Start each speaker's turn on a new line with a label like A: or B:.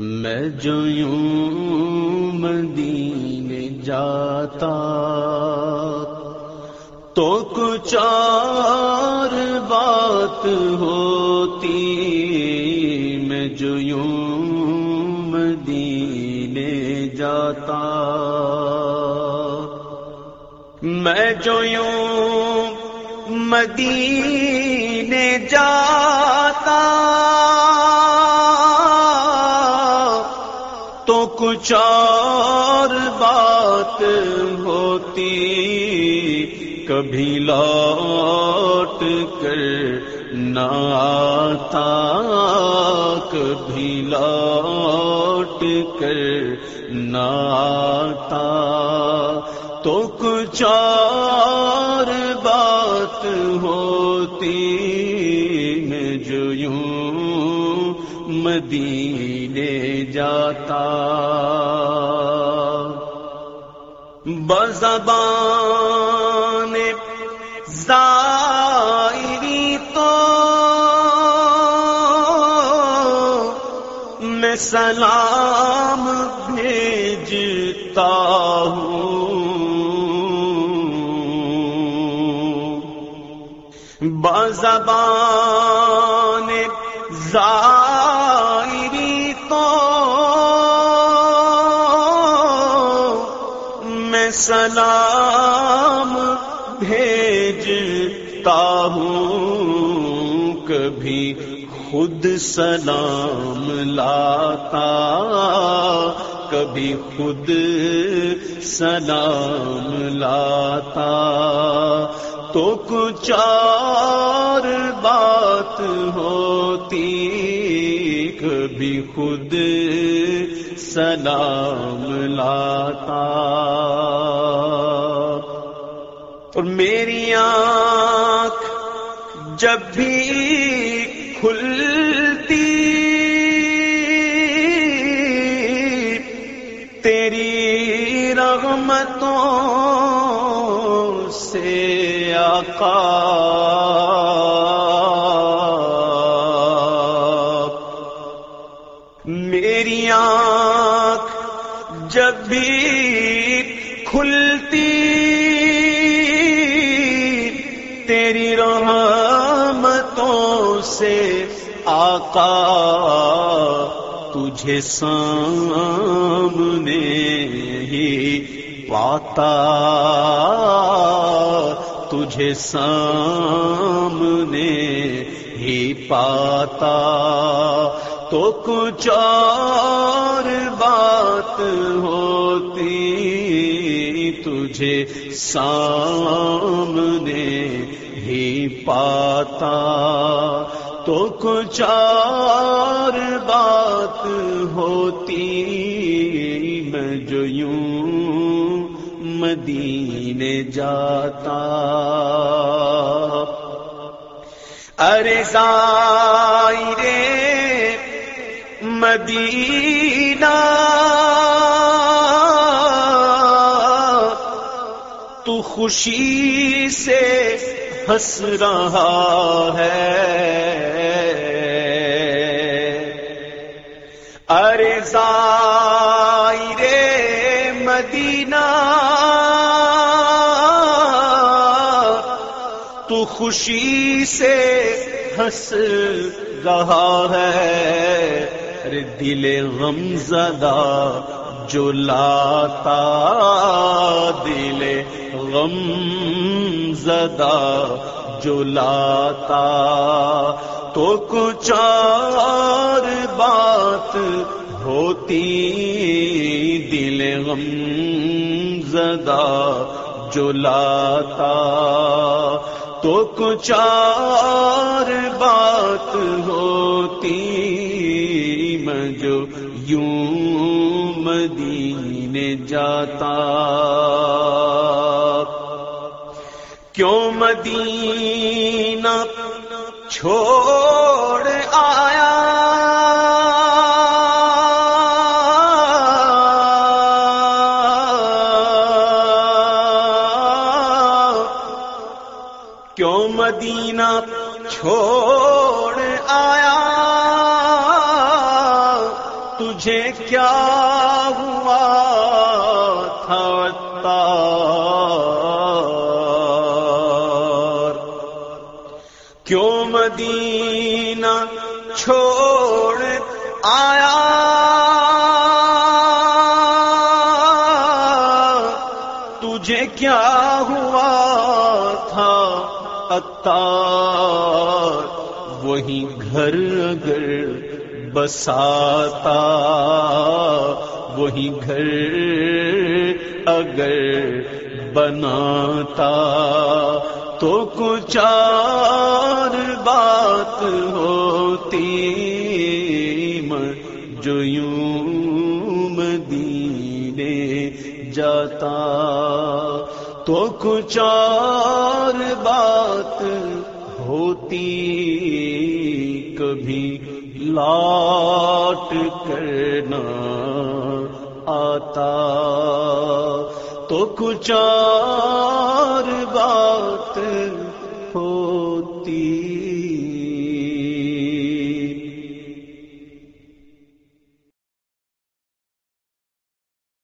A: میں جو یوں مدینے جاتا تو کچھ اور بات ہوتی میں جو یوں مدینے جاتا میں جو یوں مدینے جاتا تو کچھ اور بات ہوتی، کبھی لوٹ کر نہ آتا، کبھی لوٹ کر نہ آتا۔ تو کچھ بات ہوتی مدینے جاتا۔ بزبان زائری تو میں سلام بھیجتا ہوں۔ بزبان زائری میں سلام بھیجتا ہوں، کبھی خود سلام لاتا، کبھی خود سلام لاتا۔ تو کچھ بات ہوتی کبھی خود سلام لاتا۔ اور میری آنکھ جب بھی کھلتی تیری رغمتوں سے آقا۔ جب بھی کھلتی تیری رحمتوں سے آقا تجھے سامنے ہی پاتا تجھے سامنے ہی پاتا تو کچھ اور بات ہوتی تجھے سامنے ہی پاتا تو کچھ اور بات ہوتی میں جو یوں مدینے جاتا ارے رے مدینہ۔ تو خوشی سے ہنس رہا ہے۔ ارے رے مدینہ۔ خوشی سے ہنس رہا ہے۔ ارے دل غم زدہ جو لاتا، دل غم زدہ جو لاتا۔ تو کچھ اور بات ہوتی، دل غم زدہ جو لاتا۔ تو کچھ اور بات ہوتی میں جو یوں مدینے جاتا کیوں مدینہ چھوڑ مدینہ چھوڑ آیا۔ تجھے کیا ہوا تھا کیوں مدینہ چھوڑ آیا؟ تجھے کیا ہوا تھا اتار۔ وہی گھر اگر بساتا، وہی گھر اگر بناتا۔ تو کچھ اور بات ہوتی جو یوں مدینے جاتا۔ کچھ اور بات ہوتی کبھی لاٹ کرنا آتا تو کچھ اور